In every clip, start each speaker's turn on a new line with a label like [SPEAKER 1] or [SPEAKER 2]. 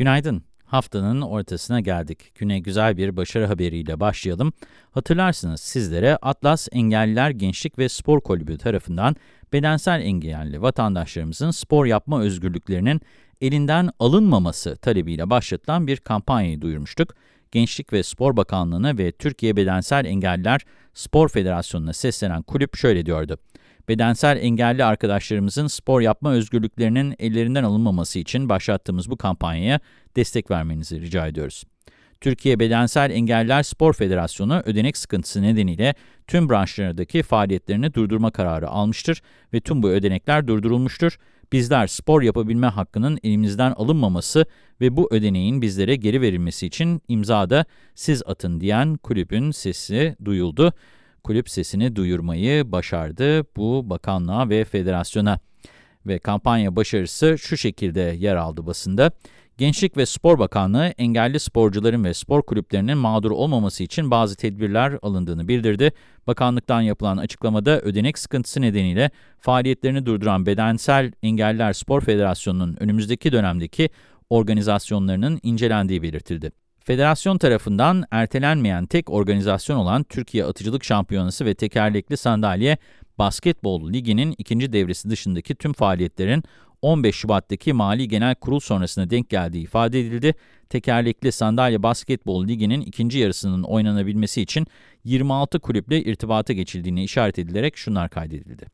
[SPEAKER 1] Günaydın. Haftanın ortasına geldik. Güne güzel bir başarı haberiyle başlayalım. Hatırlarsınız sizlere Atlas Engelliler Gençlik ve Spor Kulübü tarafından bedensel engelli vatandaşlarımızın spor yapma özgürlüklerinin elinden alınmaması talebiyle başlatılan bir kampanyayı duyurmuştuk. Gençlik ve Spor Bakanlığı'na ve Türkiye Bedensel Engelliler Spor Federasyonu'na seslenen kulüp şöyle diyordu. Bedensel engelli arkadaşlarımızın spor yapma özgürlüklerinin ellerinden alınmaması için başlattığımız bu kampanyaya destek vermenizi rica ediyoruz. Türkiye Bedensel Engelliler Spor Federasyonu ödenek sıkıntısı nedeniyle tüm branşlardaki faaliyetlerini durdurma kararı almıştır ve tüm bu ödenekler durdurulmuştur. Bizler spor yapabilme hakkının elimizden alınmaması ve bu ödeneğin bizlere geri verilmesi için imzada siz atın diyen kulübün sesi duyuldu kulüp sesini duyurmayı başardı bu bakanlığa ve federasyona. Ve kampanya başarısı şu şekilde yer aldı basında. Gençlik ve Spor Bakanlığı engelli sporcuların ve spor kulüplerinin mağdur olmaması için bazı tedbirler alındığını bildirdi. Bakanlıktan yapılan açıklamada ödenek sıkıntısı nedeniyle faaliyetlerini durduran Bedensel Engelliler Spor Federasyonu'nun önümüzdeki dönemdeki organizasyonlarının incelendiği belirtildi. Federasyon tarafından ertelenmeyen tek organizasyon olan Türkiye Atıcılık Şampiyonası ve Tekerlekli Sandalye Basketbol Ligi'nin ikinci devresi dışındaki tüm faaliyetlerin 15 Şubat'taki Mali Genel Kurul sonrasına denk geldiği ifade edildi. Tekerlekli Sandalye Basketbol Ligi'nin ikinci yarısının oynanabilmesi için 26 kulüple irtibata geçildiğini işaret edilerek şunlar kaydedildi.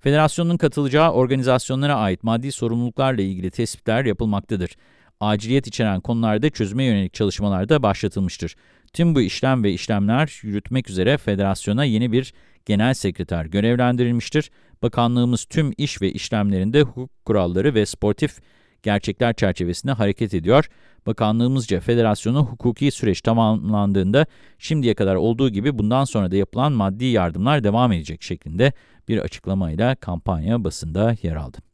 [SPEAKER 1] Federasyonun katılacağı organizasyonlara ait maddi sorumluluklarla ilgili tespitler yapılmaktadır aciliyet içeren konularda çözüme yönelik çalışmalar da başlatılmıştır. Tüm bu işlem ve işlemler yürütmek üzere federasyona yeni bir genel sekreter görevlendirilmiştir. Bakanlığımız tüm iş ve işlemlerinde hukuk kuralları ve sportif gerçekler çerçevesinde hareket ediyor. Bakanlığımızca federasyonu hukuki süreç tamamlandığında şimdiye kadar olduğu gibi bundan sonra da yapılan maddi yardımlar devam edecek şeklinde bir açıklamayla kampanya basında yer aldı.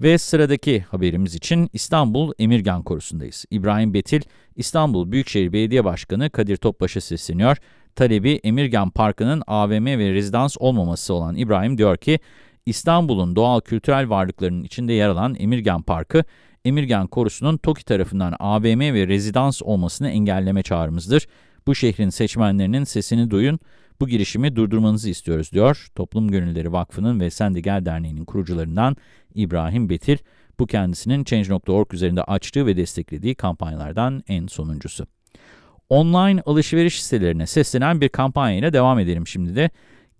[SPEAKER 1] Ve sıradaki haberimiz için İstanbul Emirgan Korusu'ndayız. İbrahim Betil, İstanbul Büyükşehir Belediye Başkanı Kadir Topbaş'a sesleniyor. Talebi Emirgan Parkı'nın AVM ve rezidans olmaması olan İbrahim diyor ki, İstanbul'un doğal kültürel varlıklarının içinde yer alan Emirgan Parkı, Emirgan Korusu'nun TOKİ tarafından AVM ve rezidans olmasını engelleme çağrımızdır. Bu şehrin seçmenlerinin sesini duyun, bu girişimi durdurmanızı istiyoruz diyor. Toplum Gönülleri Vakfı'nın ve Sen de Gel Derneği'nin kurucularından İbrahim Betil. Bu kendisinin Change.org üzerinde açtığı ve desteklediği kampanyalardan en sonuncusu. Online alışveriş sitelerine seslenen bir kampanyayla devam edelim şimdi de.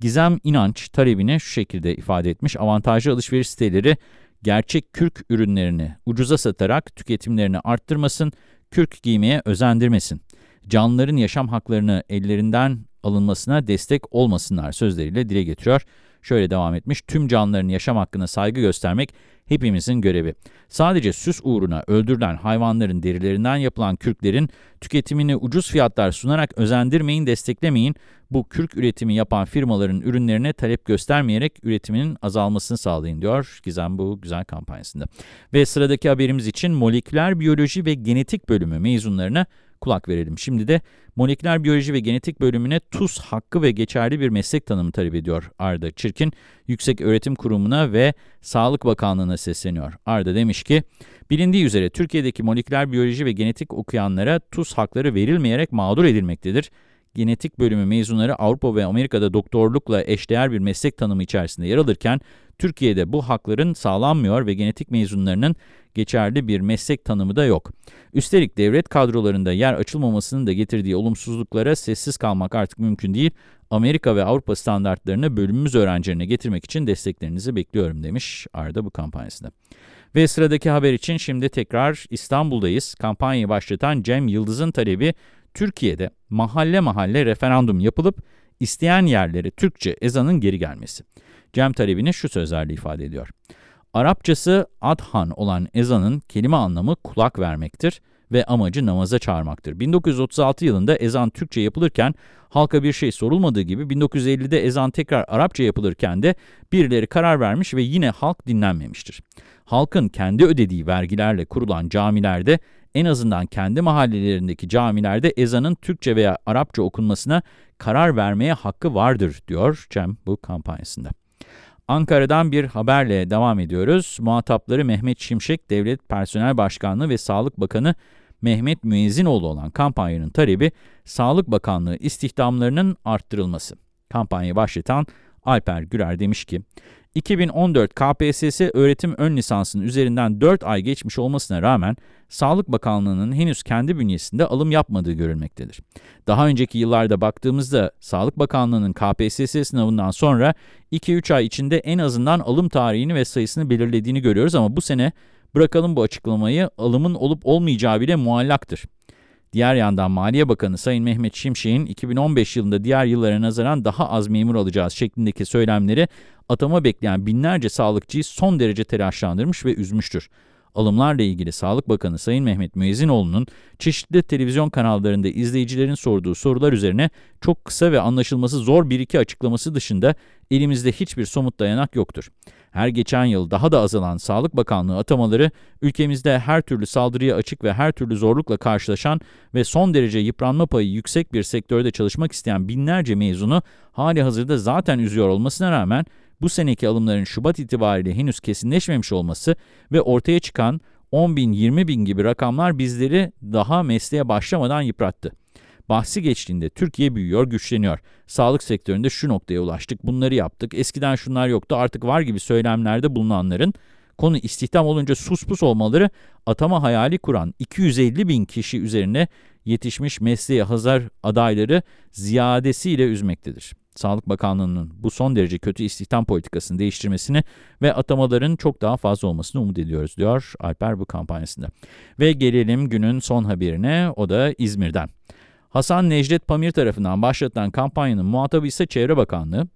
[SPEAKER 1] Gizem İnanç talebini şu şekilde ifade etmiş. Avantajlı alışveriş siteleri gerçek kürk ürünlerini ucuza satarak tüketimlerini arttırmasın, kürk giymeye özendirmesin. Canlıların yaşam haklarını ellerinden alınmasına destek olmasınlar sözleriyle dile getiriyor. Şöyle devam etmiş, tüm canlıların yaşam hakkına saygı göstermek hepimizin görevi. Sadece süs uğruna öldürülen hayvanların derilerinden yapılan kürklerin tüketimini ucuz fiyatlar sunarak özendirmeyin, desteklemeyin. Bu kürk üretimi yapan firmaların ürünlerine talep göstermeyerek üretiminin azalmasını sağlayın diyor Gizem bu güzel kampanyasında. Ve sıradaki haberimiz için moleküler biyoloji ve genetik bölümü mezunlarına kulak verelim. Şimdi de moleküler biyoloji ve genetik bölümüne TUS hakkı ve geçerli bir meslek tanımı talep ediyor Arda Çirkin. Yüksek Öğretim Kurumu'na ve Sağlık Bakanlığı'na sesleniyor. Arda demiş ki, bilindiği üzere Türkiye'deki moleküler biyoloji ve genetik okuyanlara TUS hakları verilmeyerek mağdur edilmektedir genetik bölümü mezunları Avrupa ve Amerika'da doktorlukla eşdeğer bir meslek tanımı içerisinde yer alırken, Türkiye'de bu hakların sağlanmıyor ve genetik mezunlarının geçerli bir meslek tanımı da yok. Üstelik devlet kadrolarında yer açılmamasının da getirdiği olumsuzluklara sessiz kalmak artık mümkün değil. Amerika ve Avrupa standartlarını bölümümüz öğrencilerine getirmek için desteklerinizi bekliyorum demiş Arda bu kampanyasında. Ve sıradaki haber için şimdi tekrar İstanbul'dayız. Kampanyayı başlatan Cem Yıldız'ın talebi Türkiye'de mahalle mahalle referandum yapılıp isteyen yerlere Türkçe ezanın geri gelmesi. Cem talebini şu sözlerle ifade ediyor. Arapçası adhan olan ezanın kelime anlamı kulak vermektir ve amacı namaza çağırmaktır. 1936 yılında ezan Türkçe yapılırken halka bir şey sorulmadığı gibi 1950'de ezan tekrar Arapça yapılırken de birileri karar vermiş ve yine halk dinlenmemiştir. Halkın kendi ödediği vergilerle kurulan camilerde en azından kendi mahallelerindeki camilerde ezanın Türkçe veya Arapça okunmasına karar vermeye hakkı vardır, diyor Cem bu kampanyasında. Ankara'dan bir haberle devam ediyoruz. Muhatapları Mehmet Şimşek, Devlet Personel Başkanlığı ve Sağlık Bakanı Mehmet Müezzinoğlu olan kampanyanın talebi, Sağlık Bakanlığı istihdamlarının arttırılması. Kampanyayı başlatan Alper Güler demiş ki, 2014 KPSS öğretim ön lisansının üzerinden 4 ay geçmiş olmasına rağmen Sağlık Bakanlığı'nın henüz kendi bünyesinde alım yapmadığı görülmektedir. Daha önceki yıllarda baktığımızda Sağlık Bakanlığı'nın KPSS sınavından sonra 2-3 ay içinde en azından alım tarihini ve sayısını belirlediğini görüyoruz ama bu sene bırakalım bu açıklamayı alımın olup olmayacağı bile muallaktır. Diğer yandan Maliye Bakanı Sayın Mehmet Şimşek'in 2015 yılında diğer yıllara nazaran daha az memur alacağız şeklindeki söylemleri atama bekleyen binlerce sağlıkçıyı son derece telaşlandırmış ve üzmüştür. Alımlarla ilgili Sağlık Bakanı Sayın Mehmet Müezzinoğlu'nun çeşitli televizyon kanallarında izleyicilerin sorduğu sorular üzerine çok kısa ve anlaşılması zor bir iki açıklaması dışında elimizde hiçbir somut dayanak yoktur. Her geçen yıl daha da azalan Sağlık Bakanlığı atamaları, ülkemizde her türlü saldırıya açık ve her türlü zorlukla karşılaşan ve son derece yıpranma payı yüksek bir sektörde çalışmak isteyen binlerce mezunu hali hazırda zaten üzüyor olmasına rağmen, bu seneki alımların Şubat itibariyle henüz kesinleşmemiş olması ve ortaya çıkan 10 bin, 20 bin gibi rakamlar bizleri daha mesleğe başlamadan yıprattı. Bahsi geçtiğinde Türkiye büyüyor, güçleniyor. Sağlık sektöründe şu noktaya ulaştık, bunları yaptık, eskiden şunlar yoktu, artık var gibi söylemlerde bulunanların konu istihdam olunca sus pus olmaları atama hayali kuran 250 bin kişi üzerine yetişmiş mesleğe hazır adayları ziyadesiyle üzmektedir. Sağlık Bakanlığı'nın bu son derece kötü istihdam politikasını değiştirmesini ve atamaların çok daha fazla olmasını umut ediyoruz, diyor Alper bu kampanyasında. Ve gelelim günün son haberine, o da İzmir'den. Hasan Necdet Pamir tarafından başlatılan kampanyanın muhatabı ise Çevre Bakanlığı.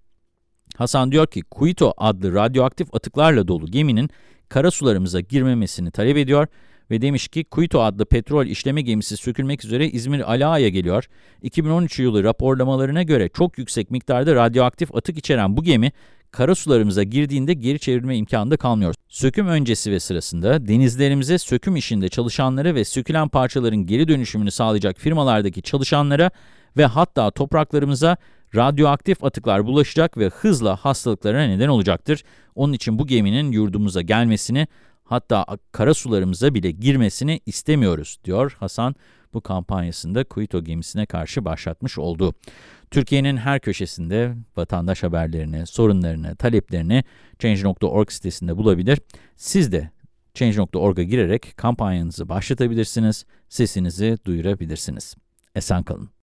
[SPEAKER 1] Hasan diyor ki, Kuito adlı radyoaktif atıklarla dolu geminin karasularımıza girmemesini talep ediyor ve demiş ki Kuito adlı petrol işleme gemisi sökülmek üzere İzmir Alaa'ya geliyor. 2013 yılı raporlamalarına göre çok yüksek miktarda radyoaktif atık içeren bu gemi karasularımıza girdiğinde geri çevirme imkanı da kalmıyor. Söküm öncesi ve sırasında denizlerimize söküm işinde çalışanlara ve sökülen parçaların geri dönüşümünü sağlayacak firmalardaki çalışanlara ve hatta topraklarımıza radyoaktif atıklar bulaşacak ve hızla hastalıklara neden olacaktır. Onun için bu geminin yurdumuza gelmesini hatta kara sularımıza bile girmesini istemiyoruz, diyor Hasan bu kampanyasında Kuito gemisine karşı başlatmış oldu. Türkiye'nin her köşesinde vatandaş haberlerini, sorunlarını, taleplerini Change.org sitesinde bulabilir. Siz de Change.org'a girerek kampanyanızı başlatabilirsiniz, sesinizi duyurabilirsiniz. Esen kalın.